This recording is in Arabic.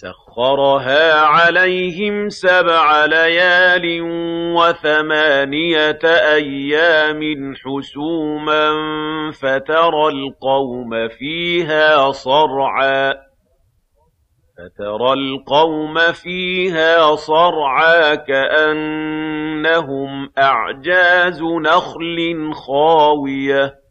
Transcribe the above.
سَخَّرَهَا عَلَيْهِمْ سَبْعَ لَيَالٍ وَثَمَانِيَةَ أَيَّامٍ حُسُومًا فَتَرَى الْقَوْمَ فِيهَا صَرْعَىٰ كَأَنَّهُمْ أَعْجَازُ نَخْلٍ خَاوِيَةٍ